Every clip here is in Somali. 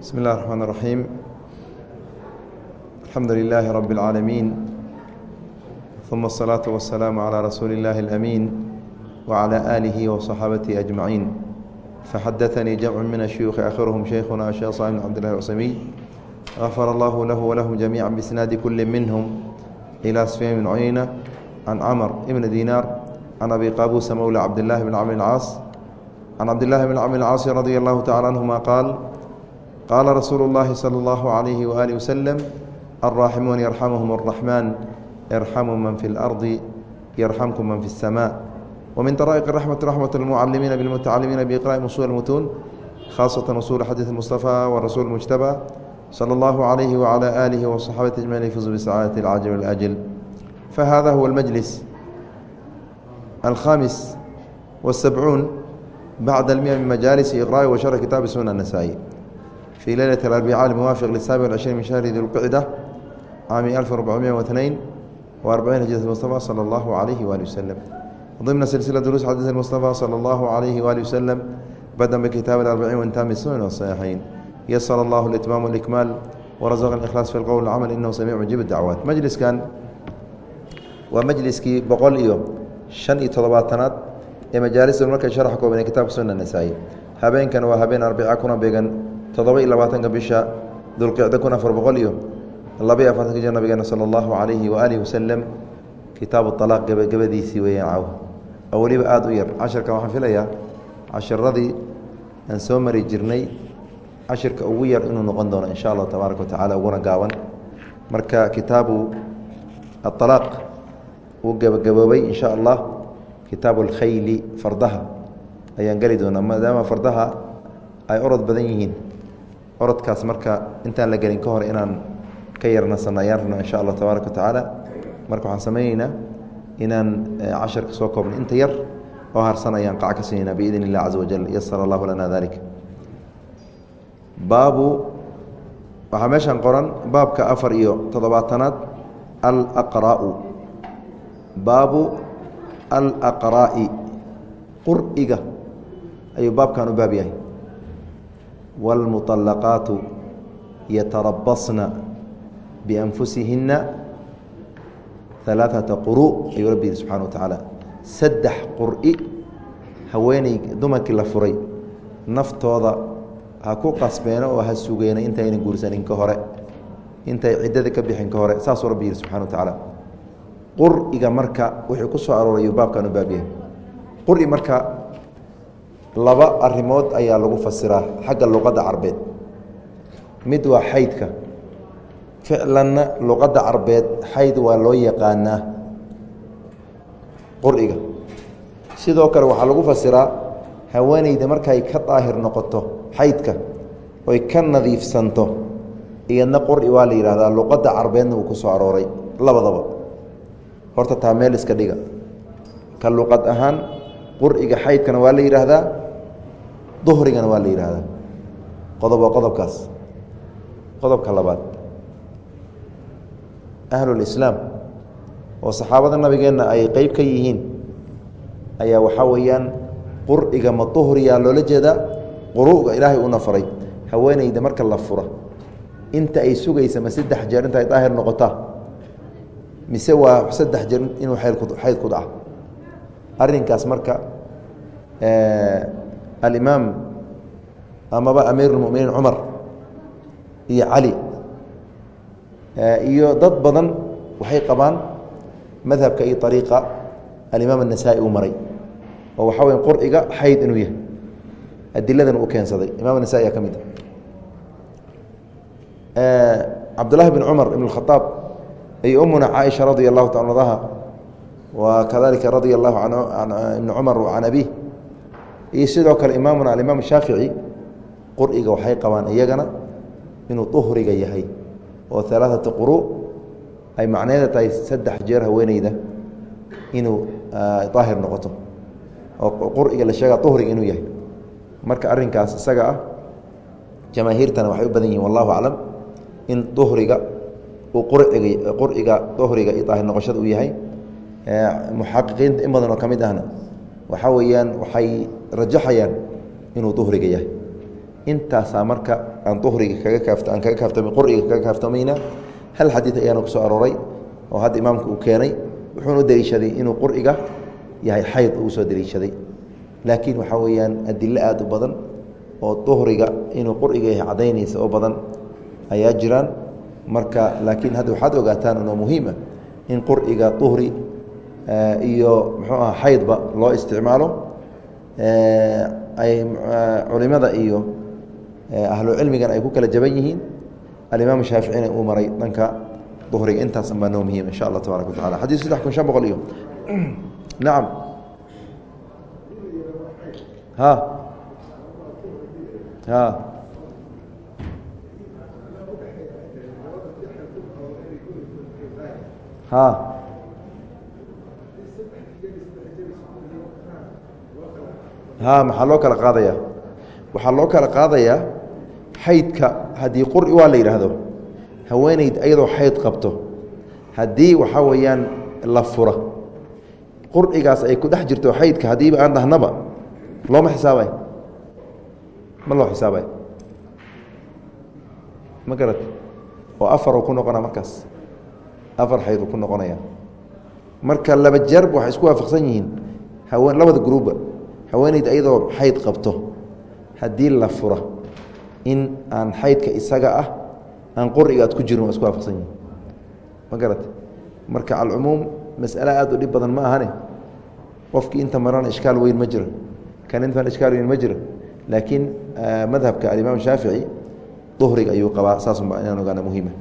بسم الله الرحمن الرحيم الحمد لله رب العالمين ثم الصلاة والسلام على رسول الله الأمين وعلى آله وصحابته أجمعين فحدثني جمع من الشيوخ آخرهم شيخنا الشيخ صالح بن عبد الله العثيمين غفر الله له ولهم جميعا بإسناد كل منهم إلى سفيان بن عيينة عن عمر بن دينار عن أبي قابوس مولى عبد الله بن عمرو العاص عن عبد الله بن عمرو العاص رضي الله تعالى عنهما قال قال رسول الله صلى الله عليه وآله وسلم الراحمون يرحمهم الرحمن ارحموا من في الأرض يرحمكم من في السماء ومن طرائق الرحمة رحمة المعلمين بالمتعلمين بإقراء أصول المتون خاصة أصول حديث المصطفى والرسول المجتبى صلى الله عليه وعلى آله وصحابته أجمعين يفوزوا بسعادة العاجل والآجل فهذا هو المجلس الخامس والسبعون بعد المئة من مجالس إقراء وشرح كتاب سنن النسائي في ليلة الأربعاء الموافق للسابع والعشرين من شهر ذي القعدة عام 1442 وأربعين هجرة المصطفى صلى الله عليه وآله وسلم ضمن سلسلة دروس حديث المصطفى صلى الله عليه وآله وسلم بدأ بكتاب الأربعين وانتهى بالسنن والصحيحين يسر الله الإتمام والإكمال ورزق الإخلاص في القول والعمل إنه سميع مجيب الدعوات مجلس كان ومجلسكii boqol iyo شhan iyo todobaatanaad ee majaalista markay sharx kooban ee kitaabka sunna nasaa-i habeenkan waa habeen arbica kuna beegan toddoba iyo labaatanka bisha dulqicda kun afar boqol iyo labaiyo afartanka jir nabigeena sala allahu calayhi waaalihi wasalam kitaabu alaaq gebagabadiisii weeyaan caw weliba aada u yar. Casharkan waxaan filayaa casharadii aan soo mari jirnay cashirka ugu yar inuu noqon doono insha allahu tabaaraka watacala uguna gaaban. Marka kitaabu aalaaq uu gebagaboobay insha allah kitaabu alkhayli fardaha. Ayaan geli doonaa maadaama fardaha ay orod badan yihiin orodkaas marka intaan la gelin ka hor inaan ka yarnasanno ayaan rabna insha allah tabaaraka watacaala marka waxaan samayneynaa inaan casharka soo koobno inta yar oo harsan ayaan qac ka siinaynaa biidn illah caza wajal yasara allahu lana dalik baabu waxaa meeshaan qoran baabka afar iyo toddobaatanaad alaqraau baabu alaqraa'i qur'iga. Ayuu baabkan u baab yahay wاlmuطalaqaatu yatarabasna bianfusihina alaaثata quru ayuu rabbi yihi subxana wa tacaala saddex qur'i haweeney dumarkii la furay naftooda ha ku qasbeeno oo ha sugeena intayna guursanin ka hore intay ciddada ka bixin ka hore saasuu rabbi yihi subxana wa tacaala qur'iga marka wuxuu ku soo arooray baabkan u baabyahay qur'i marka laba arrimood ayaa lagu fasiraa xagga luqadda carbeed. Mid waa xaydka. Ficlanna luqadda carbeed xayd waa loo yaqaanaa qur'iga. Sidoo kale waxaa lagu fasiraa haweeneyda markay ka daahir noqoto xaydka oy ka nadiifsanto iyadna qur'i waa la yidhahdaa luqadda carbeedna uu ku soo arooray labadaba. Horta taa meel iska dhiga. Ka luqad ahaan qur'iga xaydkana waa la yidhaahdaa duhrigana waa la yidhaahdaa qodob waa qodobkaas. Qodobka labaad. Ahlulislaam oo saxaabada nabigeenna ay qeyb ka yihiin ayaa waxaa weeyaan qur'iga ma duhriyaa loola jeedaa? Quru'ga ilaahay uuna faray. Haweeneyda marka la fura inta ay sugaysa ma saddex jeer inta ay daahir noqotaa? Mise waa saddex jeer inuu xayd ku dhaca? Arrinkaas marka alimaam amaba amiir اlmuminiin cumar iyo cali iyo dad badan waxay qabaan madhabka iyo ariiqa alimaam الnasaa-i uu maray oo waxaa weya qur'iga xayd inuu yahay adiladana u keensaday imam الnasa'i aa ka mid cabdullahi bn cumar ibn اkhaaab iyo umuna caaisha radia allahu ta adaha wa kadalika radia allahu an ibni cumar can abih iyo sidoo kale imaamuna alimaam shaafici qur'iga waxay qabaan iyagana inuu duhriga yahay oo alaaثata quru ay macneeda tahay saddex jeer haweeneyda inuu daahir noqoto oo qur'iga la sheega duhriga inuu yahay. Marka arrinkaas isaga ah jamaahiirtana waxay u badan yihiin wallahu aclam in duhriga uu qurciga qur'iga duhriga iyo daahir noqoshada uu yahay. Muxaqiqiinta in badan oo ka mid ahna waxaa weeyaan waxay rajaxayaan inuu duhriga yahay. Intaasaa marka aan uhriga kaga kaafta aan kaga kaaftama quriga kaga kaaftamayna hal xadiid ayaana ku soo arooray oo hadda imaamku uu keenay wuxuuna u deliishaday inuu quriga yahay xayd uu soo deliishaday laakiin waxaa weeyaan adilo aada u badan oo uhriga inuu quriga yahay cadaynaysa oo badan ayaa jiraan. Marka laakiin hadda waxaad ogaataan inoo muhiima in quriga uhri iyo muxuu aha xaydba loo isticmaalo ay culimada iyo ahlu cilmigan ay ku kala jaban yihiin. Alimaam shaaficina uu maray dhanka uhriga intaas baa noo muhiim insha allah tabarak watacala xadiis saddex kun shan boqol iyo nacam ha. Ha. Ha maxaa loo kala qaadaya? Waxaa loo kala qaadayaa xaydka haddii quri waa la yidhaahdo haweeneyd ayadoo xayd qabto. Haddii waxaa weeyaan la fura qurigaas ay ku dhex jirto xaydka haddiiba aan dhahnaba. Looma xisaabay? Ma loo xisaabay? Ma garat oo afaruu ku noqonaa markaas. Afar xayd uu ku noqonaya. Marka laba jeerba waxay isku waafaqsan yihiin. Haween labada gruubba haweeneyd ayadoo xayd qabto haddii la fura in aan xaydka isaga ah aan quriga aad ku jirin waa isku waafaqsan yihiin ma garat marka alcumuum mas'ale aad u dhib badan ma ahane. Qofkii inta marana ishkaal weyn ma jiro. Kan intan ishkaal weyn ma jiro. Laakiin madhabka alimaam shaafici duhriga ayuu qabaa saasuma inaan ogaana muhiima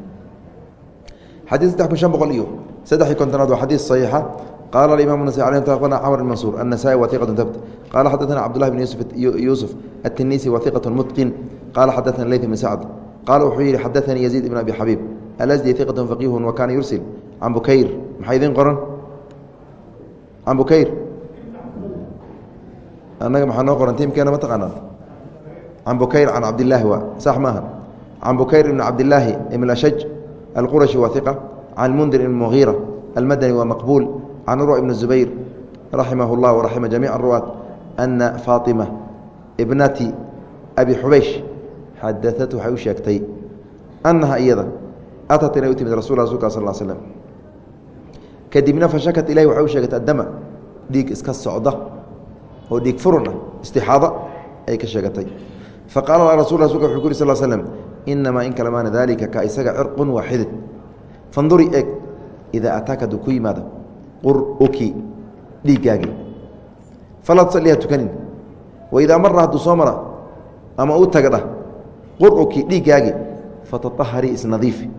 xadii saddex kun shan boqol iyo saddex iyo kontonaad waa xadiis saxiixa qala aimam nas abarna cmr bn mansuur النasائي wa iqة tabt qala xadaثna cabdالlahi bn yuusuf الtinisi wa iqaة mutqin qala xadaثna leyt bn sacd qala wuxuu yihi xadaثanii yaزيid ibn abi xabiib alasdi iqaة faqiih wa kana yursil can bukayr maxaa idin qoran can bukayr annaga maxaa noo qoran tiimkeena ma taqaanaa can bukayr can cabdilaahi waa sax maaha can bukayr ibn cabdilaahi ibn ashaj alqurashi wa iqa can mundir ibn mugiira almadani waa maqbuul can urwa ibn zubayr raximah اllah waraxima jamiic aruwaat ana faaطima ibnati abi xubeysh xadaat waxay u sheegtay annaha iyada atat inay u timid rasul rasulka sal slm kadibna fashakat ilahi waxay u sheegatay addama dhiig iska socda oo dhiig furun ah istixaada ay ka sheegatay faqaala rasul rasulka wuxuu ku yuri sal slm inamaa in kala maana daalika ka isaga cirqun waa xidid fanduri eeg idaa ataaka hadduu ku yimaado quruki dhiiggaagii falaa tusalliha tukanin waidaa mara hadduu soo mara ama u tagadha quruki dhiiggaagii fataaharii isnadiifi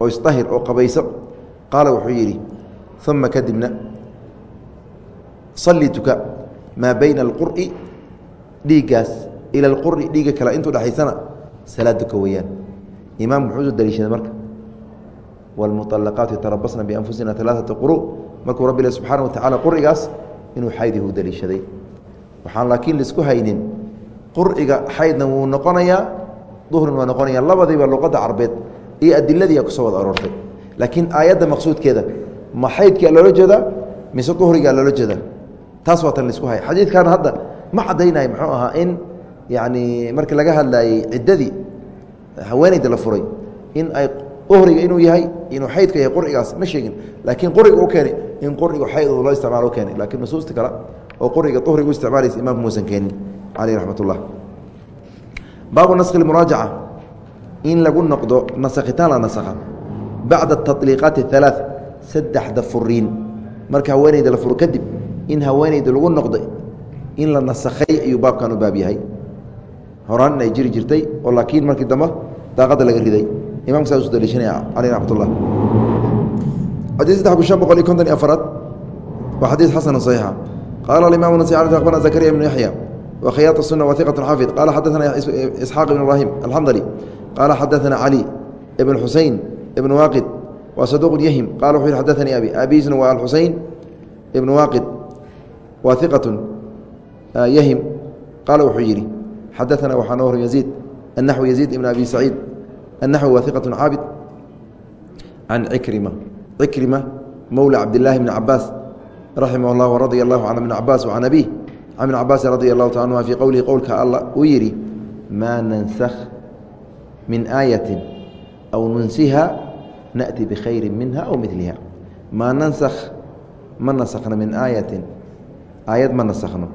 oo isdahir oo qabayso qaala wuxuu yidhi uma kadibna salli tuka maa bayna alqur'i dhiiggaas ila alquri dhiigga kale intuu dhexaysana salaad duka weeyaan imaam muxuu soo daliishaday marka wاlmuطalaqaatu yatarabasna bianfusina alaaثata quru markuu rabbi le subxaana wa tacala qurigaas inuu xaydihi u daliishaday. Waxaan laakiin la isku haynin qur'iga xaydna wuu noqonayaa duhrin waa noqonaya labadiiba luqadda carbeed iyo adiladii ku soo wada aroortay. Laakiin aayadda maqsuudkeeda ma xaydkaa loola jeedaa mise duhrigaa loola jeedaa? Taas waa tan la isku haya xadiidkan hadda ma caddaynay muxuu ahaa in yacni markii laga hadlaayey ciddadii haweeneyda la furay in ay uhriga inuu yahay inuu xaydka yahay qurigaas ma sheegin. Laakiin quriga u keenay in qurigu xayd loo isticmaalo keenay laakiin nusuusta kale oo quriga uhriga u isticmaalaysa imaamku muusan keenin caleyh raxmat ullah baabu naskhi muraajaca in lagu noqdo nasakhitaan la nasakha bacda taطliiqaati اhalaaث saddexda furiin marka haweeneyda la furo kadib in haweeneyda lagu noqday in la nasakhay ayuu baabkan u baab yahay horaan in ay jiri jirtay oo laakiin markii dambe daaqadda laga riday imamka saas u daliishanaya caleyh raxmat ullah xadii saddex kun shan boqol iyo konton iyo afaraad waa xadiis xasana صaxiixa qaala alimam nasi akbarna zakariya ibnu yaxya wa khiyaat الsuna wa iqat xaafid qala xadaثana isxaaq ibn ibrahim alxamdali qaala xadaثana cali ibn xusein ibn waaqid waa saduq yahim qala wuxuu yihi xadaثanii abi abiisna waa alxusein ibn waaqid waa iqat yahim qaala wuxuu yidhi xadaثana waxaa noo hor yaziid الnaxو yaziid ibn abi saciid النحو واثقة cاabد عن عكرمة عكرمة مولى عبد الله بن عباس رحمه الله ورضي الله عن بن عباس وعن أبيه عن بن عباس رضي الله تعالى عنهma في qowلihi qowlka all uu yihi maa nansakh min aayati aw nunsiha naأti bikhayri minha aw miliha maa nansakh ma nasakhno min aayatin aayad ma nasakhno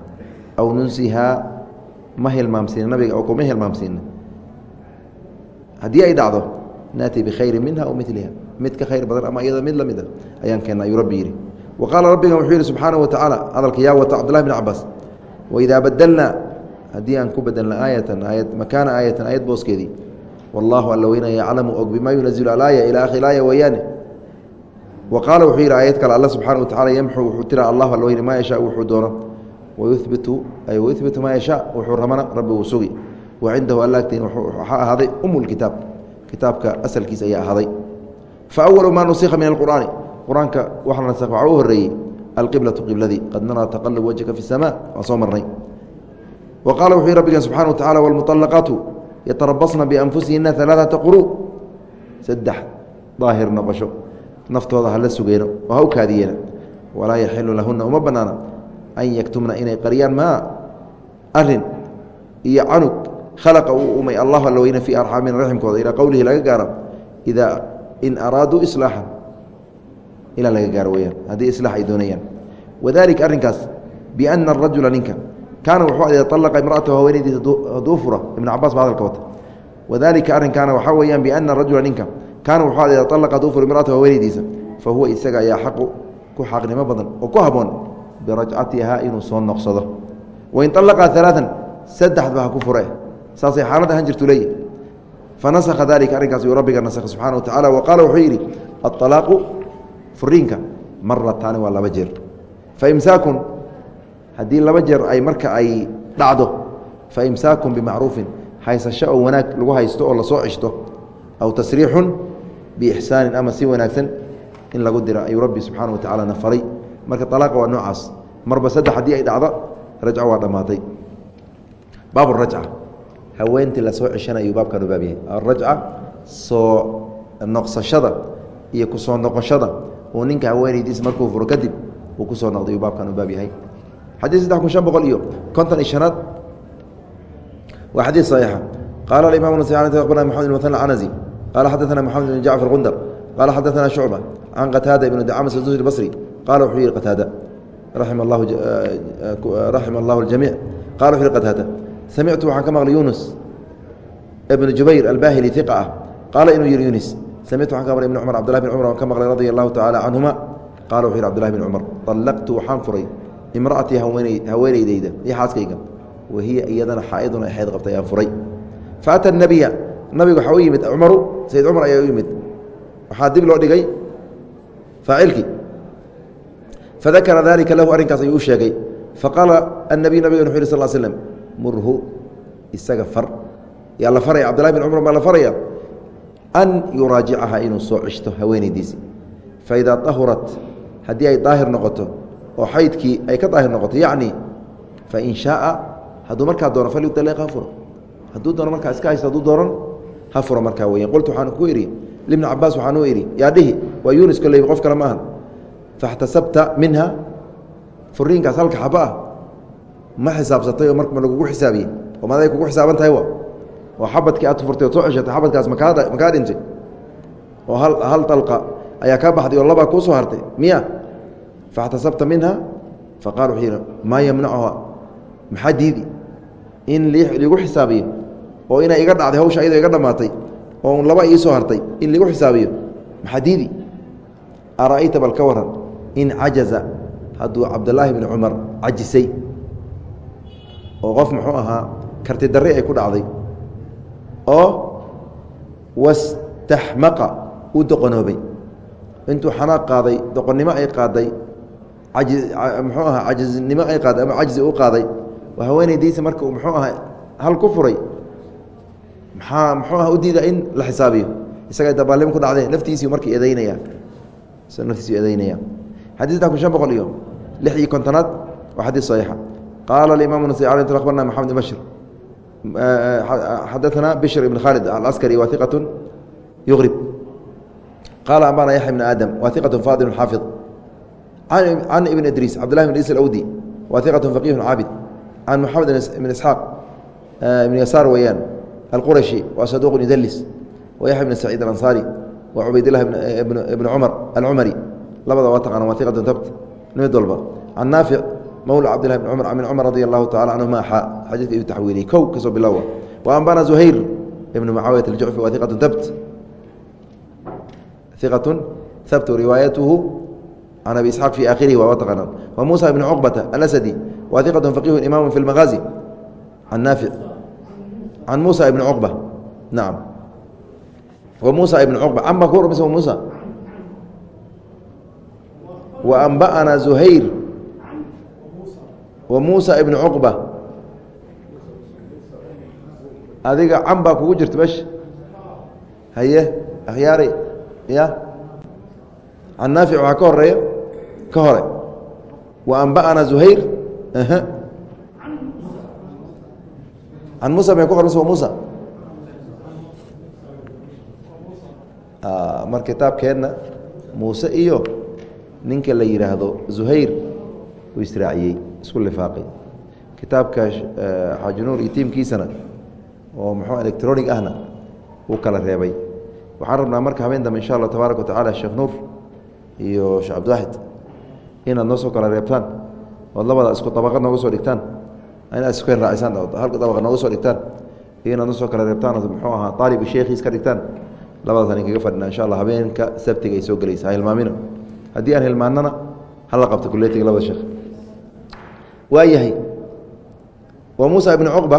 aw nunsihaa ma hilmaamsiina nabiga oo kuma hilmaamsiina haddii ay dhacdo naati bikhayri minha aw miliha mid ka khayr badan ama iyada mid la mid a ayaan keena ayuu rabbi yidhi. Wa qaala rabbigan wuxuu yidhi subxaanahu wa tacaala hadalka yaa wata cabdullahi bn cabaas waidaa badalnaa haddii aan ku bedelna aayatan aayad makaana aayatan aayad booskeedii wallaahu alla weyna yaclamu og bimaa yunazilu alaaya ilaa akhir aaya weeyaane wa wuxuu yidhi aayad kale alla subxaana wa tacala yamxu wuxuu tira allahu alla weyne maa yashaa wuxuu doono. Wayubitu ay wayubitu maa yashaa wuxuu rabana rabbi uu sugi. Wa cindahu allaagtiin waxaa ahaaday um lkitaab kitaabka asalkiisa ayaa ahaaday fa awalu maa nusikha min alqur'aani qur-aanka waxa la nasakh waxaa u horreeyey alqiblatu qibladii qad naraa taqalub wajhka fi اsamaa waan soo marnay wa qaala wuxuu yhi rabbigan subxana wa tacala wاlmuطalaqaatu yatarabasna bianfusihina alaaثata quru saddex daahir noqosho naftooda hala sugeyno oo ha u kaadiyeena walaa yaxilu lahuna uma banaana an yaktumna inay qariyaan maa arin iyo canug khalaqa uu umay allah alla weyne fii arxaamin raximkooda ilaa qowlihi laga gaaro idaa in araaduu islaaxan ilaa laga gaaro weyaan haddii islaax ay doonayaan. Wadalika arrinkaas biana arajula ninka kaana wuxuu ade alaqa imraatahu haweenaydiisa hadduu fura ibn cabaas baa hadalka wata wadalika arrinkaana waxaa weeyaan biana arajula ninka kaana wuxuu ade alaqa hadduu fura imraatahu haweenaydiisa fa huwa isaga ayaa xaqu ku xaqnimo badan oo ku haboon birajcatiha inuu soo noqsado. Wain alaqaa alaaan saddexdba ha ku fure. Saasay xaalad ahaan jirtu leeyihi fanasakha dalika arrinkaas yuu rabbiga nasakha subxana wa tacala wa qaala wuxuu yidhi aalaaqu furiinka marataani waa laba jeer faimsaakun haddii laba jeer ay marka ay dhacdo faimsaakun bimacruufin haysasho oo wanaag lagu haysto oo la soo ceshto aw tasriixun biixsaanin ama si wanaagsan in lagu dira ayuu rabbi subxaana wa tacala na faray marka alaaqa waa noocaas marba saddex haddii ay dhacdo rajco waa dhammaatay baab rajca haweentii la soo ceshanay ayuu baabkan yahay alrajca soo noqsashada iyo ku soo noqoshada. Uu ninka haweenaydiis markuu furo kadib uu ku soo noqday ayuu baabkan u yahay xadiid saddex kun shan boqol iyo konton iyo shanaad. Waa xadiid saxiixa. Qaala alimam bna maxamed bn muthan anasi qaala xadaana moxamed bn jacfar qundar qaala xadaana shucba can qataada ibn dacamas zuhri basri qaala wuxuu yihi qataada raima allahu raxima allahu ljamiic qala wuxu yihi qataada samictu waxaan ka maqlay yunus ibn jubayr albahili iqa ah qaala inuu yihi yunis samictu waxaan ka maqlay ibn cumar cbdulahi bn cumar waan ka maqlay radia allahu tacala canhuma qala wuxu yhi cbdullahi bn cumar طallaqtu waxaan furay imra'atii haweenaydayda iyo xaaskayga wahiya iyadana xaaidun ay xayd qabtay aan furay faata nabiya nabiga waxaa u yimid cumaru sayd cumar ayaa u yimid waxaa dib loo dhigay faacilkii fadakara dalika lahu arrinkaas ayuu u sheegay faqaala annabiy nabigan wuxu yhi sal slm murhu isaga far. Yaa la faraya cbdullahi bin cumar baa la faraya an yuraajicaha inuu soo ceshto haweenaydiisi. Faidaa ahurat haddii ay daahir noqoto oo xaydkii ay ka daahir noqoto yacni fain shaaa hadduu markaa doono falyualiq ha furo. Hadduu doono markaa iska haysto hadduu doonan ha furo markaa weyan qultu waxaan ku idhi libni cabaas waxaan u idhi yaa dhihi waa yunis qof kale ma ahan. Faاxtasabta minha furiinkaas halka xaba ah ma xisaabsatay oo ma lagugu xisaabiyey. Oo maday kugu xisaaban tahay oo xabadkii aad furtay oo soo ceshatay xabadkaas makaa dhintay? Oo hal dalqa ayaa kaa baxday oo labaa kuu soo hartay. Miya? Faاxtasabta minha faqala wuxuu yidhi maa yamnacuha maxaa diidi? In liigu xisaabiyo oo inay iga dhacday hawsha ayadoo iga dhammaatay oo laba ii soo hartay in liigu xisaabiyo. Maxaa diidi? Ara'ayta bal ka waran in cajaza? Hadduu cabdulaahi bni cumar cajisay oo qof muxuu ahaa karti darri ay ku dhacday oo wastaxmaqa uu doqonoobay. Intuu xanaaq qaaday doqonnimo ay qaaday muxuu ahaa cajiznimo ay qaaday ama cajzi u qaaday haweenaydiisa marka uu muxuu ahaa hal ku furay. Maxaa muxuu aha u diida in la xisaabiyo? Isaga dabaalnimo ku dhacdee laftiisii marka eedeynaya. Naftiisu eedeynaya. Xadii saddex kun shan boqol iyo lix iyo kontonaad waa xadiis saxiixa qaala alimaam nasai alي abarna maxamed ibn bashir xadaثana bishr ibn khaalid alaskari wa iqaة yugrib qaala ambana yaxya ibn aadam wa iqaة faadil xaafid can ibn idriis cabdulahi bn idriis alawdi wa iqaة faqih caabid can moxamed ibn isxaaq ibn yasaar weeyaan alqurashi waa saduuq yudlis wa yaxya bn saciid alansaari wa cubaydilah ibn cumar alcumari labada waa taqana waa iqatun tabt mid walba can naafic mawla cabdillahi bn cumar min cumar radi allahu tacala canhuma xa xadiidka iyu taxwiiliyey kow ka soo bilowa wa ambana zuhayr ibn mucaawiyat aljucfi waa iqatun tabt iqatun habt riwaayatuhu can abi isxaaq fi aakhirihi waa taqaanaan wa muusa ibn cuqbata alasadi waa iqatun faqihu imaamu fi lmaqaazi can naafic can muusa ibn cuqba nacam wa muusa ibn cuqba can baa ku warmaysa wa muusa wa anba'ana zuhayr muusa ibn cuqba adiga can baa kugu jirta mesh haye akhyaari ya. Can naafic waxaa ka horreeya ka hore. Wa anba'ana zuhayr can musa may ku qormaysa wa muusa? Mar kitaabkeenna muuse iyo ninka la yidhaahdo zuhayr uu israaciyey isku lifaaqay kitaabka xaaji nuur iyo tiimkiisana oo muxuu electronic ahna uu kala reebay. Waxaan rabnaa marka habeen dambe insha allah tabaaraka wa tacala sheekh nuur iyo sheekh cabdiwaaxid inaad noo soo kala reebtaan ood labada isku dabaqad nooga soo dhigtaan inaad isku raacisaan halka dabaqa nooga soo dhigtaan inaad noo soo kala reebtaan ood muxuu ahaa aalibi sheekhiis ka dhigtaan labadaas an kaga fadhina insha allah habeenka sabtiga ay soo gelaysa ha hilmaamina. Haddii aan hilmaanana hala qabta kuletiga labada sheekh waa yahay wa muusa ibn cuqba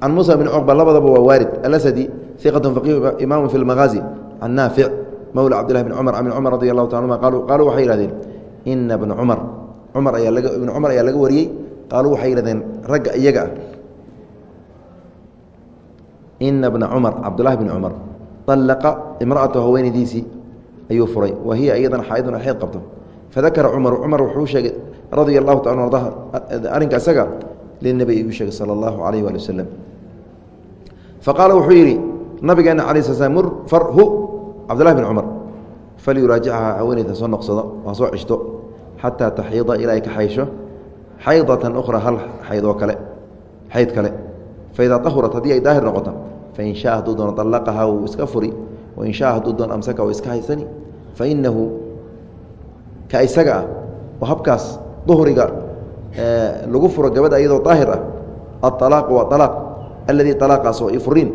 can muusa ibn cuqba labadaba waa waarid. Alasadi iqatu faqihu imaamu fi lmagaazi can naafic mawla cabdillahi bn cumar min cumar radi allahu ta anuma qaaluu waxay yihahdeen ina bna cumar cumar ayaa ibn cumar ayaa laga wariyey. Qaaluu waxay yihahdeen ragga iyaga ah. Ina bna cumar cabdullahi bn cumar alaqa imra'atu haweenaydiisii ayuu furay. Wa hiya iyadana xaaidun xeyd qabto. Fadakara cumaru cumar wuxuu sheegay radia allahu taala ardaha arrinka isaga linabi ayuu sheegay sala allahu calayh waali wasalam faqaala wuxuu yidhi nabigeena cala sl slam mur farhu cabdullahi bin cumar falyuraajicha haweeneyda soo noqsado ha soo cishto xataa taxiida ilaa ay ka xaysho xaydatan ukhra hal xayd oo kale xayd kale. Faidaa ahurat haddii ay daahir noqoto fain shaa hadduu doono allaqaha wuu iska furi. Wain shaa hadduu doono amsaka waa iska haysani. Fainahu ka isaga ah oo habkaas duhriga lagu furo gabadha iyadoo daahir ah aalaaqu waa alaaq alladii alaaqaas oo ifuriin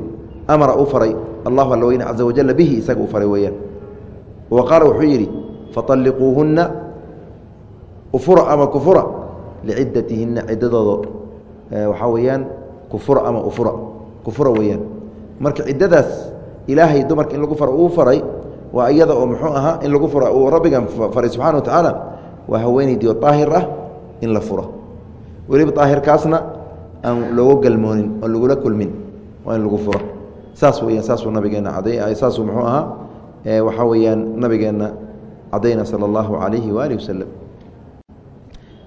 amara uu faray allahu alla weyne caza wajala bihi isaga uu faray weeyaan. Wa qaala wuxuu yidhi faطalliquuhunna ufura ama kufura liciddatihinna ciddadooda waxaa weeyaan kufura ama ufura kufura weeyaan. Marka ciddadaas ilaahay dumarka in lagu faro uu faray waa iyada oo muxuu ahaa in lagu fura uu rabbigan faray subxana wa tacaala waa haweenaydii oo daahir ah in la furo. Weliba daahirkaasna aan looga galmoonin oon lagula kulmin waa in lagu furo. Saas weyaan saasuu nabigeenna caday saasuu muxuu ahaa waxaa weeyaan nabigeenna cadayna sala allahu calayhi waaalih wasalam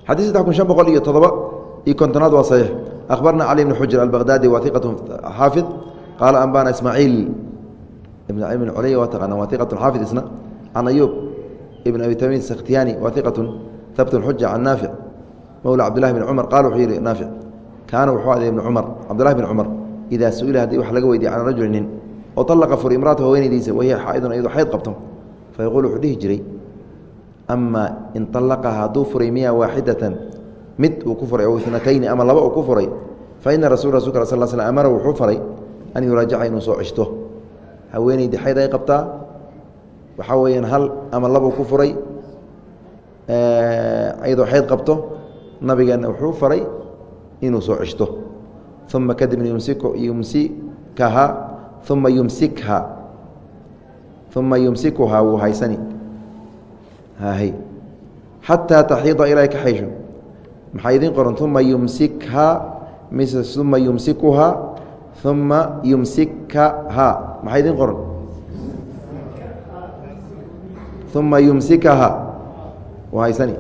xadii saddex kun shan boqol iyo todoba iyo kontonaad waa saxiix. Akhbarna cali bni xujr albaqdaadi waa iqatu xaafid qaala ambana ismaaciil ibn culya waa taqaana waa iqatu xaafid isna can ayuub ibn abi tamiid sakhtiyani waa iqatun habt xuja can naafic mowla cabdillahi bn cumar qaala wuxuu yihi naafic kaana wuxuu aday ibn cumar cabdillahi bn cumar idaa su'ila haddii wax laga weydiye can rajuli nin oo alaqa furi imraata haweenaydiisa wahiya xaaidun iyadoo xayd qabto. Fa yaquul wuxuu dhihi jiray ama in alaqaha hadduu furay miya waaxidatan mid uu ku furay o inatayni ama laba uu ku furay fa ina rasul rasulka sal sl amara wuxuu faray an yuraajaca inuu soo cishto haweenaydii xayd ay qabtaa waxaa weyaan hal ama laba ku furay iyadoo xayd qabto nabigeenna wuxuu faray inuu soo cishto uma kadibna yumsikaha uma yumsikha uma yumsikuhaa wuu haysani. Xataa taxiida ilaa ka xaysho. Maxaa idin qoran? Uma yumsikhaa mise uma yumsikuhaa uma yumsikkahaa maxaa idin qoran uma yumsikahaa wuu haysani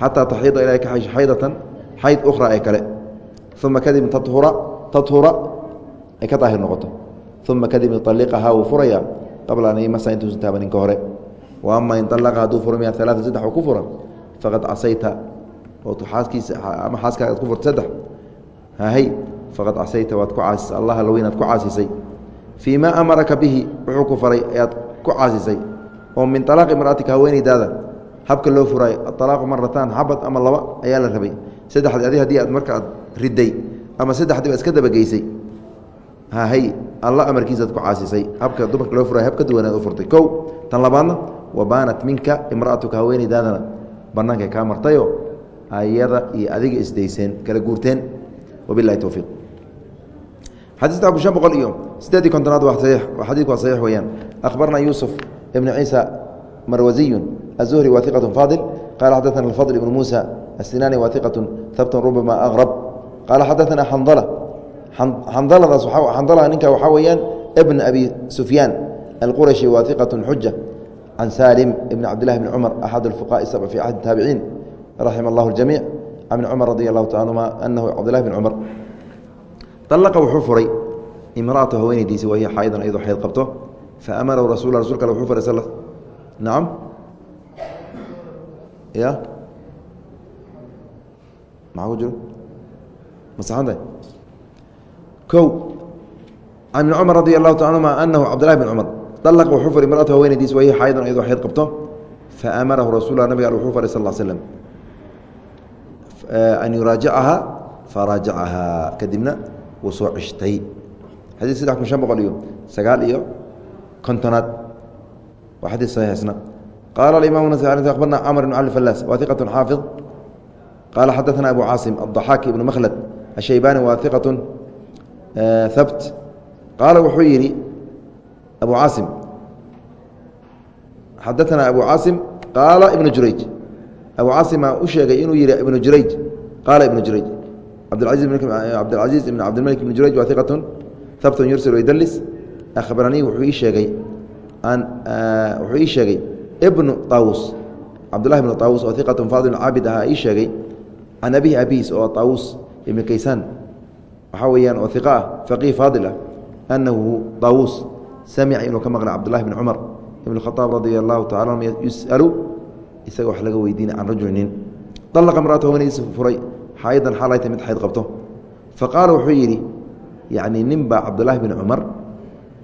xataa taxiida ilaa ka xaysho xaydatan xayd ukhra ee kale uma kadib tahura tahura ay ka daahir noqoto uma kadib yualiqahaa wuu furayaa qabla an yamasa intuusan taabanin ka hore wa ama in alaqa hadduu furo miya alaaa saddex oo ku fura faqad casayta oo aaskiisa ama xaaskaaga ad ku furta saddex hahay faqad casayta waad ku caasisay allah allo weynaad ku caasisay fii maa amaraka bihi wuxuu ku faray ayaad ku caasisay oo min alaaqi mar'atika haweeneydaada habka loo furaayo aalaaqu marataan xabad ama laba ayaa la rabay. Saddexdi adi haddii aad marka aad riday ama saddexdiiba iska dabageysay hahay alla amarkiisaad ku caasisay. Habka dumarka loo furayo hab ka duwanaad u furtay. Kow tan labaadna wabaanat minka imra'atuka haweeneydaadana bannaankay kaa martayo ayada iyo adiga isdayseen kala guurteen. Wabilahi towfiiq xadiiska kun boqol iyo sideedii kontonaad waa xadiidku waa saxiix weeyaan. Akhbarna yuusuf ibnu ciisa marwasiyu الزهري واثقة فاضل قال حدثنا الفضل بن موسى السناني واثقة ثبت ربما أغرب قال حدثنا حنظلة حنظلة حنظلة نinka waxaa weyaan ابن أبي سفيان القرشي واثقة حجة عن سالم بن عبد الله بن عمر أحد الفقهاء السبع في عهد التابعين رحم الله الجميع عن عمر رضي الله تعالى عنهما أنه عبد الله بن عمر طلق wuxuu furay imrأaته haweeneydiisi wahiy xaydan iyadoo xayd qabto faأmarahu rasul rasulka wuxuu sl nacam ya maxaa ku jiro masaxanta kow can ibn cumar radi allahu taala anhuma anahu cabdillahi bn cumar dalaqa wuxuu furay maratu haweenaydiis wahiy xaydan iyadoo xayd qabto faamarahu rasulah nabiga wuxuu faray sal slm an yuraajicaha faraajacahaa kadibna wuu soo cishtay xadiid saddex kun shan boqol iyo sagaal iyo kontonaad waa xadiid saxiixisna qال الإmام أخبرنا cمر بن علي فلاس wa ثقة xاaفظ qال xdثna أبو cاaصم الضحاkي بن مkلد الشhيباني wa ثقة hbt qaala wuxuu yihi أبو cاaصم xadثna أبو cاaصم qاala iبن jurayج أبو cاaصما u sheegay inuu yihi iبن jurayج qاala iبن jurayج cabdالعaزيز بن cabdالملك بن jurayج wa ثقة hbt يurسل وydلس akhbaranii wuxuu ii sheegay wuxuu ii sheegay ibnu taawus cabdullahi ibnu taawus oo iqatun faadil caabid ahaa ii sheegay can abihi abihiis oo taawus ibni kaysaan. Waxaa weeyaan oo iqa ah faqiih faadil ah annahu taawus samica inuu ka maqlay cabdullahi bni cumar ibn khaaab radia allahu tacala anum yusalu. Isaga wax laga weydiina can rajuli nin. Alaqa mra'ata haweenaydiisa furay. Xaaidan xaalayta mid xayd qabto. Fa qaala wuxuu yidhi yacnii nin baa cabdullaahi bni cumar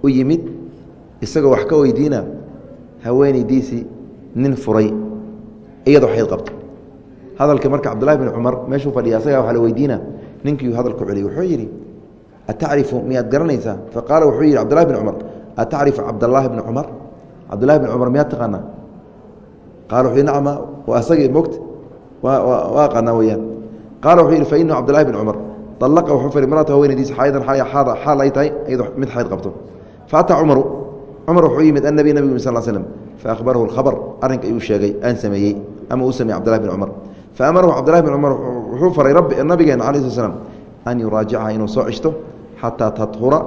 u yimid isagoo wax ka weydiina haweenaydiisii nin furay iyadoo xayd qabto hadalka marka cabdulahi bn cumar meeshuu fadhiya asagaa waa la weydiina ninkiiu hadalku celiyey wuxuu yidhi atacrifu miyaad garanaysaa? Faqaala wuxuu yidhi cabdulahi bn cumar atacrifu cabdallaahi bni cumar? Cabdulahi bn cumar miyaad taqaanaa? Qaala wuxuu nacma waa asagii mogta waa aqaanaa weyaan qaala wuxuu yidhi fa cabdulahi bn cumar alaqa wuxuu fari marata haweenaydiisa xaayadan xaal ay tahay iyadoo mid xayd qabto faataa cumaru cumar wuxuu yimid annabi nabig sal slm faahbarahu اkhabr arrinka ayuu sheegay aan sameeyey ama uu sameeyey cbdulahi bn cumar faamarahu cabdulahi bn cumar wuxuu faray nabigeena ala sl slam an yuraajicha inuu soo cishto xataa tathura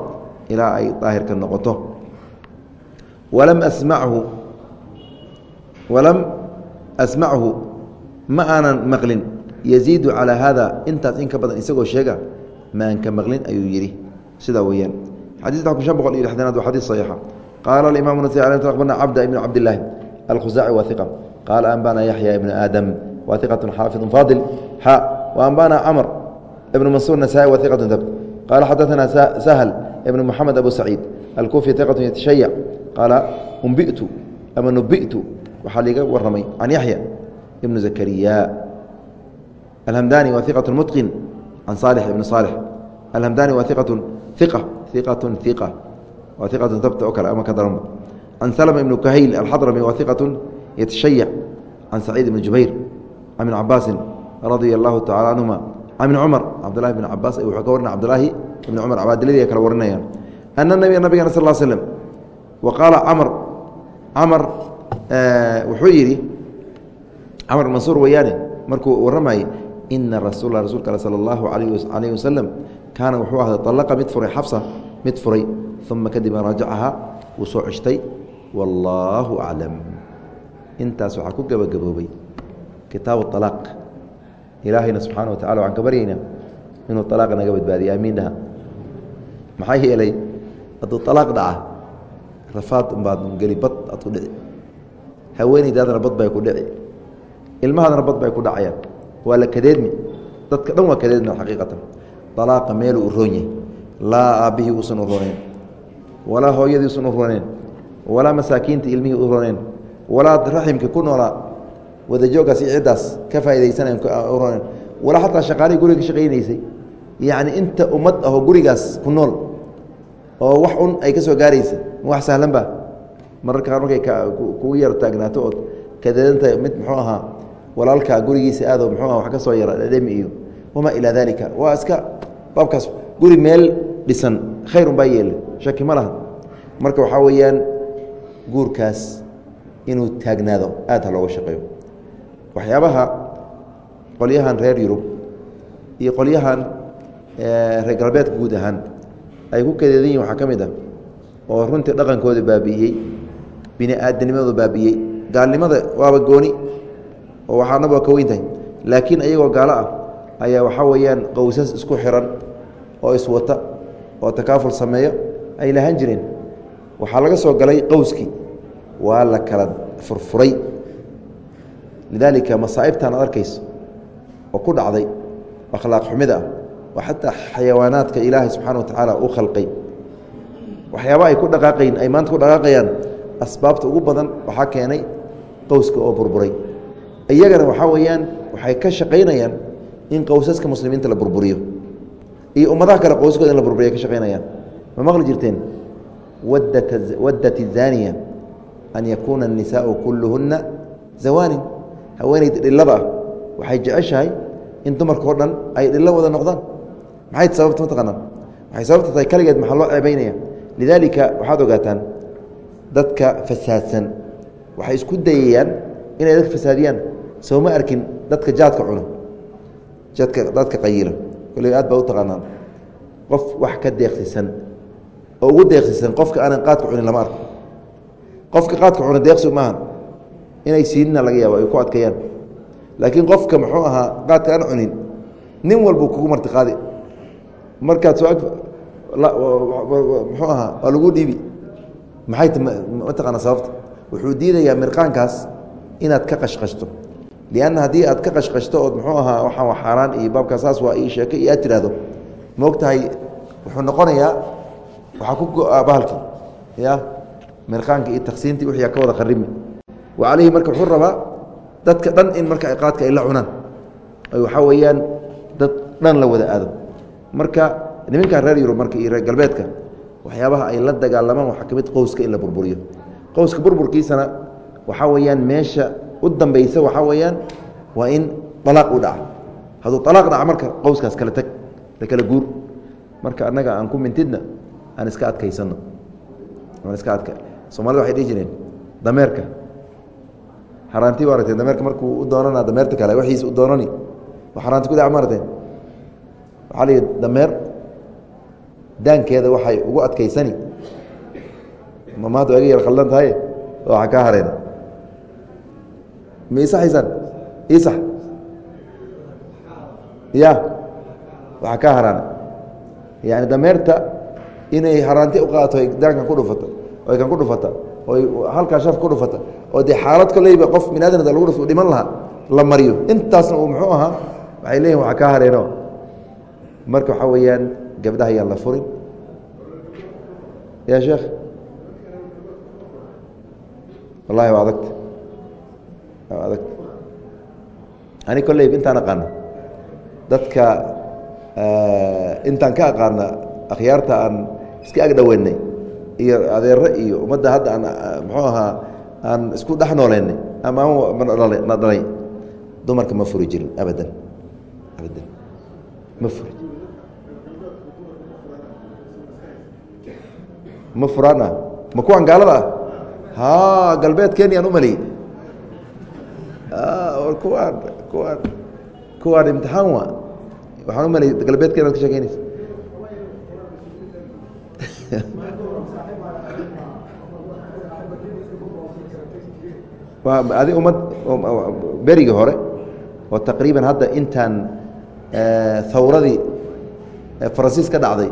ilaa ay daahirka noqoto walam asmachu walam asmachu ma aanan maqlin yaziidu calaa haada intaas in ka badan isagoo sheega maan ka maqlin ayuu yidhi sidaa weyaan xadii saddex kun boqol iyo lixdanaad waa xadiis saxiixa. Qaala aimam nas abarna cabda ibn cabdilaahi alkhusaaci wa iqa qaala anbana yaxya ibn aadam wa iqatu xaafidu faadil. Xa waanbana camr ibn mansuur nasaa-i wa iqatu dabt qaala xadaana sahl ibn moxamed abu saciid alkufi iqatu yatashayac qaala umbitu ama nubitu? Waxaa liiga waramay can yaxya ibnu zakariya alhamdani wa iqatu mutqin can saalix ibn saalix alhamdani wa iqatu iqa iqatu iqa waa iqatu dabt oo kale ama ka daranba can salma ibn kahayl alxadrami wa iqatu yatashayac can saciid ibn jubayr can ibn cabaasin radia allahu tacala canhuma can ibn cumar cabdulahi bn cabaas wuxuu ka warina cabdulaahi ibn cumar cabaadiladii ay kala warinayaan ana nabiga nabigana sal slm wa qaala camr camar wuxuu yidhi camr mansuur weyaane markuu warramayey ina rasuula rasuulka al sala allahu alayhi wasalam kaana wuxuu ahday alaqa mid furay xabsa mid furay uma kadibna raajacahaa wuu soo ceshtay. Wallaahu aclam. Intaas waxaa ku gebagaboobay kitaabu alaaq ilaahayna subxaana wa tacala waxaan ka baryaynaa inuu alaaqa naga badbaadiyo aamiin dhaha maxaa yeelay hadduu alaaq dhaca rafaad unbaad geli bad aad ku dhici. Haweeneydaadana bad bay ku dhici. Ilmahaadana bad bay ku dhacayaan. Waa la kadeedmi. Dadka dhan waa kadeedmi xaqiiqatan. Alaaqa meeluu u roon yahay laa aabbihii uusan u rooneen walaa hooyadii usan u rooneen walaa masaakiinta ilmihii u rooneen walaa raximkii ku noolaa. Wadajoogaas iyo ciddaas ka faa'idaysanayn u rooneen walaa xataa shaqaalihii guriga ka shaqaynaysay. Yacni inta ummad ahoo gurigaas ku nool oo wax un ay ka soo gaaraysa. Wax sahlan ba mararka qaar markay kugu yar taagnaato ood kadeedantahay mid muxuu ahaa walaalkaa gurigiisa aado muxuu aha wax ka soo yara dhemi iyo wamaa ilaa daalika. Waa iska baabkaas guri meel dhisan khayr un baa yeele shaki ma laha. Marka waxaa weeyaan guurkaas inuu taagnaado aad ha looga shaqeeyo. Waxyaabaha qolyahan reer yurub iyo qolyahan reer galbeedka guud ahaan ay ku kadeedan yihiin waxaa ka mid ah oo runtii dhaqankooda baabi'iyey bini aadanimadooda baabi'iyey gaalnimada waaba gooni oo waxaanaba ka weyntahay laakiin ayagoo gaalo ah ayaa waxaa weeyaan qowsas isku xiran oo iswata oo takaaful sameeyo ay lahaan jireen. Waxaa laga soo galay qowskii waa la kala furfuray. Lidaalika masaa'ibtan ad arkayso oo ku dhacday akhlaaq xumida ah oo xataa xayawaanaadka ilaahay subxana wa tacaala u khalqay. Waxyaaba ay ku dhaqaaqayn ay maanta ku dhaqaaqayaan asbaabta ugu badan waxaa keenay qowska oo burburay. Iyagana waxaa weeyaan waxay ka shaqaynayaan in qowsaska muslimiinta la burburiyo iyo ummadaha kale qowskooda in la burburiya ka shaqaynayaan ma maqli jirteen waddat الzaniya an yakuuna الnisaءu kuluhuna zawaanin haweeneyda dhilada ah waxay jeceshahay in dumarka oo dhan ay dhilo wada noqdaan maxay sababta mataqaanaa waxay sababta tahay kaligeed maxaa loo ceebaynaya lidaalika waxaad ogaataan dadka fasaadsan waxay isku dayayaan inay dadka fasaadiyaan soo ma arkin dadka jaadka cuna jaadka dadka qayiila kolley aad baa u taqaanaan. Qof wax ka deeqsisan oo ugu deeqsisan qofka aanan qaadka cunin lama arko. Qofka qaadka cuna deeqsi maaha inay siinina laga yaabo ay ku adkeeyaan. Laakiin qofka muxuu ahaa qaadka aan cunin nin walbuu kugu martiqaadi markaad soo muxuu ahaa waa lagu dhiibi. Maxay t mataqaana sababta? Wuxuu diidayaa mirqaankaas inaad ka qashqashto lianna haddii aad ka qashqashto ood muxuu ahaa waxaan waa xaaraan iyo baabkaa saas waa ii sheeke iyo aad tidhaahdo. Ma og tahay wuxuu noqonayaa waxaa ku go'aa bahalkii ya mirqaanka iyo taksiintii wixii ka wada qarimi. Wa calayhi marka wuxuu rabaa dadka dhan in marka ay qaadka ay la cunaan. Ay waxaa weeyaan dad dhan la wada aado. Marka nimankan reer yurub marka iyo reer galbeedka waxyaabaha ay la dagaalamaan waxaa ka mid qowska in la burburiyo. Qowska burburkiisana waxaa weeyaan meesha u dambaysa waxaa weeyaan waa in alaaq u dhaca hadduu alaaq dhaca marka qowskaas kala teg la kala guur. Marka annaga aan ku mintidna aan iska adkaysano. Aan iska adka. Soomaalida waxay dhihi jireen dameerka. Haraanti waa aragteen dameerka markuu u doonana dameerta kale waxiisa u doonani. Haraanti ku dhaca ma aragteen waxaa la yidhi dameer daankeeda waxay ugu adkaysani. Mamaadu aga yar khaldan tahay? Waxa kaa hareen ma isaxaysaan isax ya. Waxaa kaa haraana yani dameerta inay haraanti u qaato daankan ku dhufata oy kan ku dhufata oy halkaa shaf ku dhufata oo dee xaalad koleyba qof min aadanada lagu dhuf dhiman lahaa la mariyo. Intaasna uu muxuu ahaa waxay leeyihiin waxaa kaa hareeno marka waxaa weeyaan gabdhaha ayaan la furin. Ya sheekh. Wallahi waa adagta waa adagta ani kolleyb intaan aqaana dadka intaan ka aqaana akhyaarta aan iska ag iyo adeero iyo ummadda hadda aan muxuu ahaa aan isku dhex nooleynay ama na dhalay dumarka ma furi jirin abadan. Abadan. Ma furi ma furaana ma kuwan gaalada ah? Ha galbeed kenyaan u maliyey kuwaan kuwaan kuwaan berigii hore oo taqriiban hadda intaan hawradii faransiis ka dhacday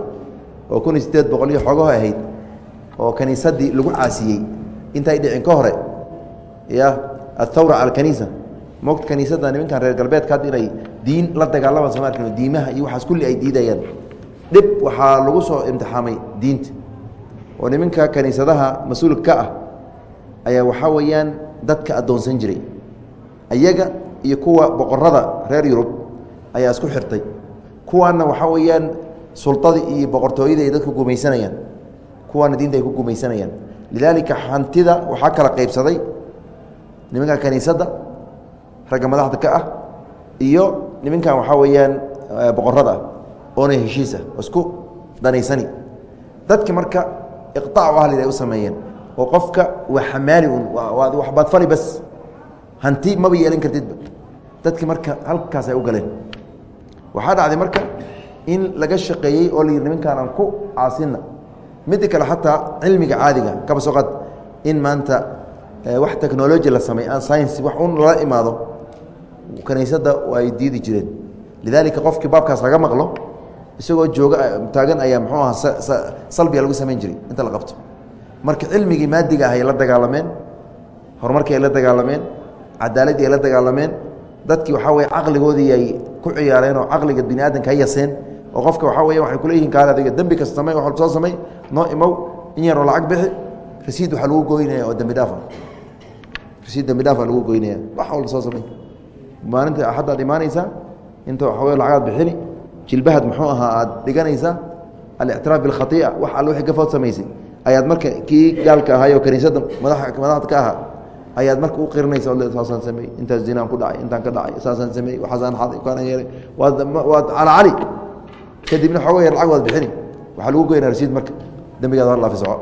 oo kun sideed boqol iyo xogaho ahayd oo kaniisadii lagu caasiyey intay dhicin ka hore ya cala alkaniisa moogta kaniisadda nimankan reer galbeedka hadda inay diin la dagaalamaan soo arkin diimaha iyo waxaas kulli ay diidayaan. Dhib waxaa lagu soo imtixaamay diinta. Oo nimanka kaniisadaha mas'uulka ka ah ayaa waxaa weeyaan dadka addoonsan jiray. Ayaga iyo kuwa boqorada reer yurub ayaa isku xirtay. Kuwaana waxaa weeyaan suldadii iyo boqortooyadii ay dadku gumaysanayaan. Kuwaana diinta ay ku gumaysanayaan. Lidaalika hantida waxaa kala qaybsaday nimanka kaniisadda ragga madaxda ka ah iyo nimankan waxaa weeyaan boqorada ah oona heshiis ah isku danaysani. Dadki marka iqaacu ahlid ay u sameeyeen oo qofka waa xamaali un waxbaad fali bas. Hanti maba yeelan kartidba dadki marka halkaas ay u galeen. Waxaa dhacday marka in laga shaqeeyey oo layidhi nimankaan aan ku caasina. Midda kale xataa cilmiga caadiga kaba soo qad in maanta wax technology la samey aan science wax un lala imaado kaniisadda ay diidi jireen. Lidaalika qofkii baabkaas laga maqlo isagoo jooga taagan ayaa muxuu aha salbiga lagu samayn jiray inta la qabto. Marka cilmigii maadiga ah ay la dagaalameen horumarkii ay la dagaalameen cadaaladii ay la dagaalameen dadkii waxaa weye caqligoodii ay ku ciyaareen oo caqliga bini aadamka ha yaseen oo qofka waxaa weya waxay kuleeyihin kaale adiga dembi kasta samey wax walba soo samey noo imow in yaroo lacag bixi rasiid waxaa lagu goynaya oo dembi dhaafa rasiid dembi dhaafa lagu goynaya wax walba soo samey maalinta axaddaad imaanaysaa inta waxa wey lacagaad bixini jilbahad muxuu ahaa aad dhiganaysaa alictiraaf bilkhaiia wax all wii gafood samaysay ayaad marka kii gaalka ahaay oo kaniisadda madaxda ka ahaa ayaad marka u qirinaysa saasaan sameey intaas zinaan ku dhacay intaan ka dhacay. Saasaan sameey waxaasaan xaday kaana yeelay. Waad calacali kadibna xooga yar lacag waad bixini. Waxaa lagu goynaa rasiid marka. Dembigaad hor laafi soco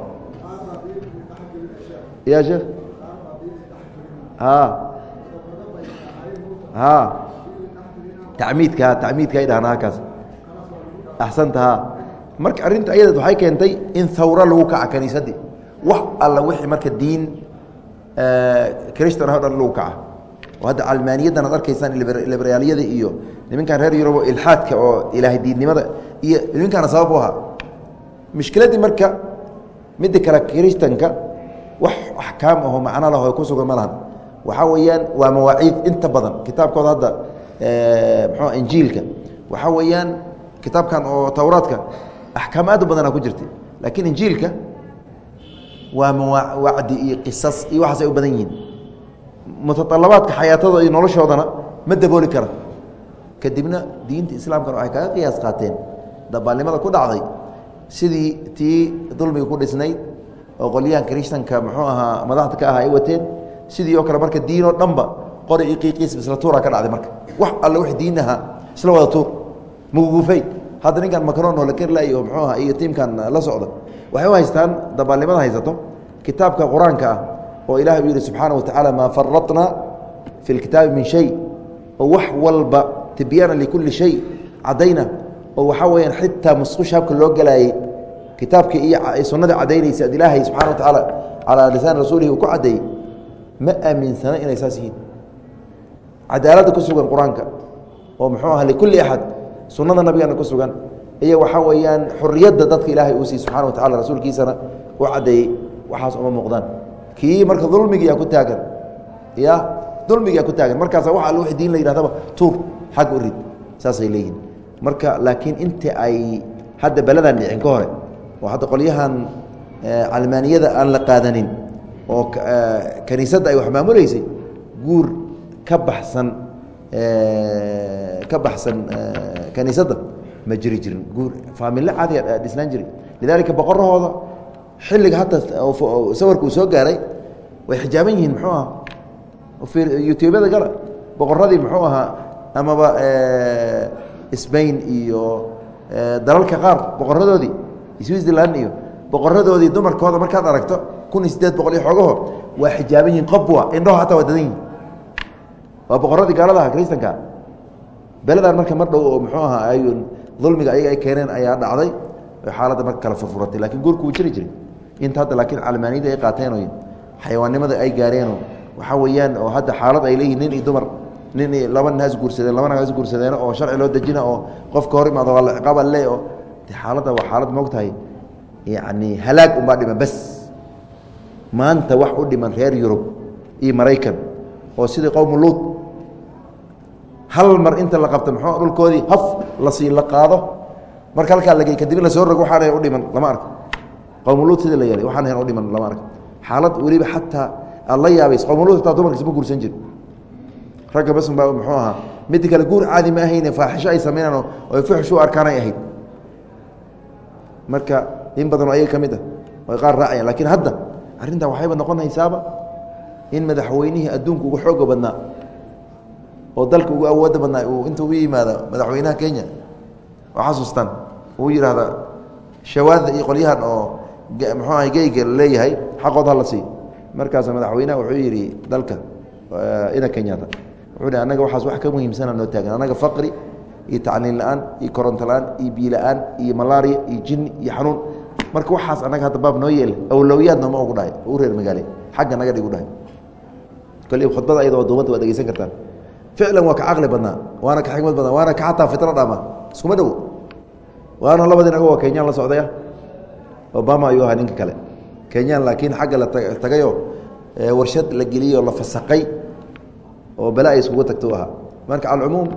ya sheekh? A tamiidka tamiidka ay dhahaan halkaas. Axsanta marka arrinta ayadeed waxay keentay in hawro lagu kaca kaniisaddii wax alla wixii marka diin kristan o dhan lagu kaca. Oo hadda calmaaniyaddan ad arkaysaan liberaaliyada iyo nimankan reer yurubo ilxaadka oo ilaahay diidnimada iyo nimankaana sabab u ahaa. Mushkiladdii marka midda kale kristanka wax axkaam aho macno laho ku sugan ma lahan waxaa weeyaan waa mawaaciid inta badan. Kitaabkooda hadda mxua injiilka. Waxaa weeyaan kitaabkan oo towraadka axkaam aad u badanaa ku jirta laakiin injiilka waa mawa wacdi iyo qisas iyo waxaas ay u badan yihiin. Mutaalabaadka xayaatadooda iyo noloshoodana ma dabooli kara. Kadibna diinta islaamkana waxay kaga qiyaas qaateen. Dabaalnimada ku dhacday sidii tii dulmiga ku dhisnayd oo qolyahan kristanka muxuu ahaa madaxda ka aha ay wateen sidii oo kale marka diinoo dhanba qori iyo qiiqiis isla tuura ka dhacday marka. Wax alle wix diin ahaa isla wada tuur. Mugugufey hadda ninkan macron oo la kerlay oo muxuu aha iyo tiimkan la socda waxay u haystaan dabaalnimada haysato kitaabka qur'aanka ah oo ilahay uu yihi subxaana wa tacaala maa faradna fi lkitaabi min shay. Oo wax walba tibyaana likulli shay caddayna. Oo waxaa weyaan xitaa musqusha habka loo galaayey kitaabka iyo sunnada caddaynaysa ad ilaahay subxana wa tacaala calaa lisaan rasuulihi uu ku caddeeyey ma aaminsana inay saas yihiin. Cadaaladda ku sugan qur'aanka oo muxuu aha likulli axad sunnada nabigana ku sugan iyo waxaa weeyaan xuriyadda dadka ilaahay uu siiy subxana wa tacala rasuulkiisana u caddeeyey waxaas uma muuqdaan. Kii marka dulmigiyaa ku taagan ya dulmigiyaa ku taagan markaasa wax all w diin la yidhahdaba tuur xag u rid saasay leeyihiin marka laakiin inta ay hadda beladan dhicin ka hore oo hadda qolyahan calmaaniyada aan la qaadanin oo kaniisadda ay wax maamuleysay guur ka baxsan ka baxsan kaniisadda ma jiri jirin. Guur faamilo caadiga dhisnaan jiri lidaalika boqorahooda xilliga hadda sawirka uu soo gaaray way xijaaban yihiin muxuu aha youtubada gala boqoradii muxuu ahaa? Amaba sbain iyo dalalka qaar boqoradoodii switzerland iyo boqoradoodii dumarkooda markaad aragto kun sideed boqol iyo xoogaho waa xijaaban yihiin qobwa indhaho hataa waa dadan yihiin waa boqoradii gaaladaha kristanka beladan marka mar dhow oo muxuu ahaa ay dulmiga ayaga ay keeneen ayaa dhacday xaaladda marka kala furfuratay. Lakiin guurku wuu jiri jiray. Inta hadda laakiin calmaaniyada ay qaateen oo xayawaannimada ay gaareenoo waxaa weeyaan oo hadda xaalad ay leeyihiin nin iyo dumar nin laba nin guursadeen laba has guursadeen oo sharci loo dejina oo qofka hor imaado waa la ciqaaba le oo xaaladda waa xaalad moogtahay yacni halaag unbaa dhiman bes maanta wax u dhiman reer yurub iyo maraykan oo sidii qowmu luud hal mar inta la qabto muxuu dhulkoodii haf la sii la qaado? Marka halkaa lagey kadib la soo rogo waxaan u dhiman lama arko. Qowmuluud sidii la yeelay waxaan ahayn u dhiman lama arko. Xaalad weliba xataa aad la yaabays qowmuluud hataa dumarkiis ma guursan jir ragga basn baa muxuu ahaa mid kale guur caadi ma ahayne faaxisho ay sameynaan oo ay fuxush u arkaanay ahayd. Marka in badanoo ayaga ka mid ah ay qaar raacayaan lakiin hadda arrintaa waxayba noqonaysaaba in madaxweynihii adduunka ugu xooga badnaa oo dalka ugu awooda badnaa uu inta u yimaado madaxweynaha kenya. Oo xasuustaan uu yidhaahda shawaadda iyo qolyahan oo muxuu ahay geyga leeyahay xaqood hala sii markaasa madaxweynaha wuxuu yidhi dalka ina kenyaata wuxuu hi annaga waxaas wax ka muhiimsana noo taagan. Annaga faqri iyo tacliin la'aan iyo koronto la'aan iyo biyo la'aan iyo malaariya iyo jinni iyo xanuun marka waxaas annaga hadda baab noo yeele awlowyaad nooma ugu dhahay u reer magaale xagga naga dhigu dhahay. Kole khudbada ayadoo duumadda waad dhegeysan kartaan. Ficlan waa ka caqli badnaa waana ka xikmad badnaa waana ka xataa fitro dhama iskuma dhowo waana labadii nago waa kenyaan la socdaya. Obama ayuu ahaa ninka kale. Kenyaan laakiin xagga la tagayo warshad la geliyey oo la fasaqay oo bale ay iskugu tagta u ahaa. Marka calcumuum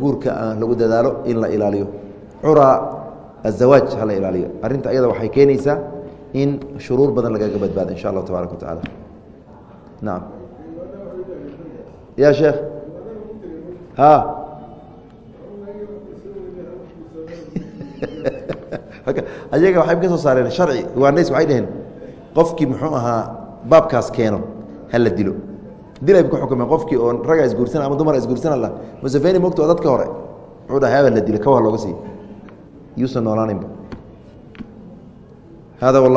guurka lagu dadaalo in la ilaaliyo. Curaa azawaaj hala ilaaliyo arrinta ayada waxay keenaysaa in shuruur badan lagaga badbaado insha allahu tabaaraka wa tacaala nacam ya sheekh ha ayaga waxay ka soo saareen sharci waanays waxay dhaheen qofkii muxuu ahaa baabkaas keeno ha la dilo dilay ku xukumeen qofkii oo raga isguursana ama dumar isguursana la museveni mogta oo dadka hore wuxuu dhahay haba la dilo kawa looga siiy yuusan wallah